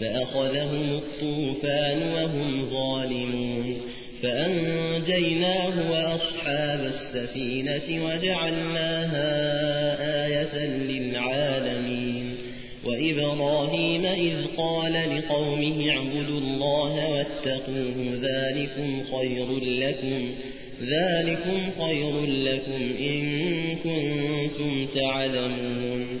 فأخذهم الطوفان وهم ظالمون فأنجيناه وأصحاب السفينة وجعلناها آية للعالمين وإبراهيم إذ قال لقومه اعبدوا الله واتقوه ذلكم خير لكم ذلكم خير لكم إن كنتم تعلمون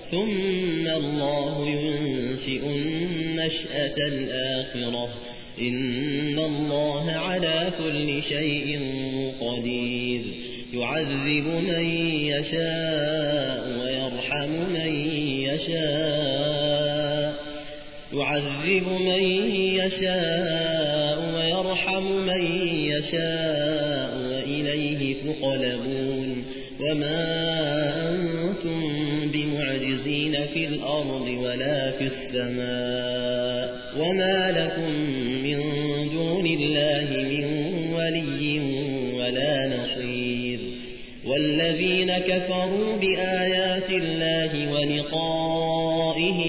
ثم الله ينشئ النشأة الآخرة. إن الله على كل شيء قدير. يعذب من يشاء ويرحم من يشاء. يعذب من يشاء ويرحم من يشاء وإليه تقلبون. وما أنتم الأرض ولا في السماء وما لكم من دون الله ولا نصير والذين كفروا بآيات الله ولقائه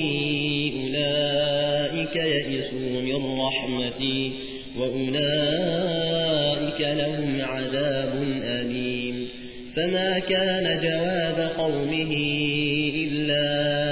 أولئك يئسوا من رحمتي وأولئك لهم عذاب أليم فما كان جواب قومه إلا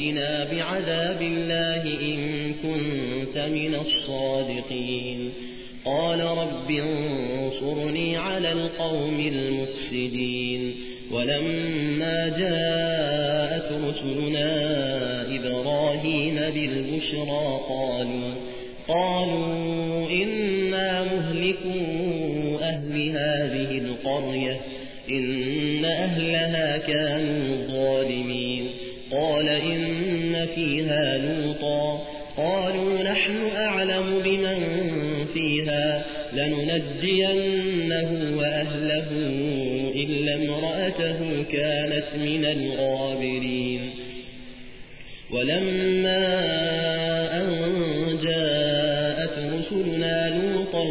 ائتنا بعذاب الله إن كنت من الصادقين. قال رب انصرني على القوم المفسدين. ولما جاءت رسلنا إبراهيم بالبشرى قالوا قالوا إنا مهلكوا أهل هذه القرية إن أهلها كانوا فيها لوطا. قالوا نحن أعلم بمن فيها لننجينه وأهله إلا امرأته كانت من الغابرين. ولما أن جاءت رسلنا لوطا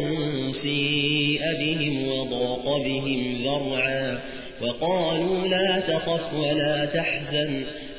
سيء بهم وضاق بهم ذرعا وقالوا لا تخف ولا تحزن.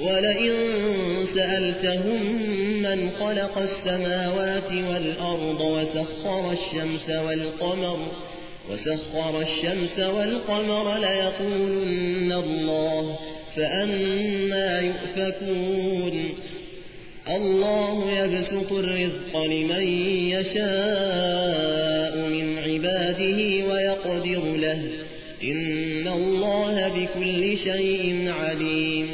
ولئن سألتهم من خلق السماوات والأرض وسخر الشمس والقمر وسخر الشمس والقمر ليقولن الله فأنا يؤفكون. الله يبسط الرزق لمن يشاء من عباده ويقدر له. إن الله بكل شيء عليم.